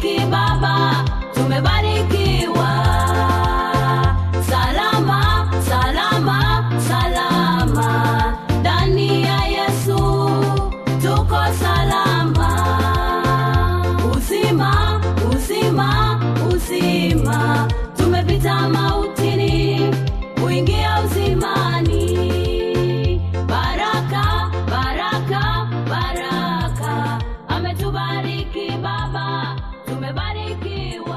tumebariki baba. Tumebarikiwa. Salama salama salama. Ndani ya yesu tuko salama. Uzima uzima uzima. Tumepita mautini kuingia uzimani. Baraka ametubariki baba. everybody give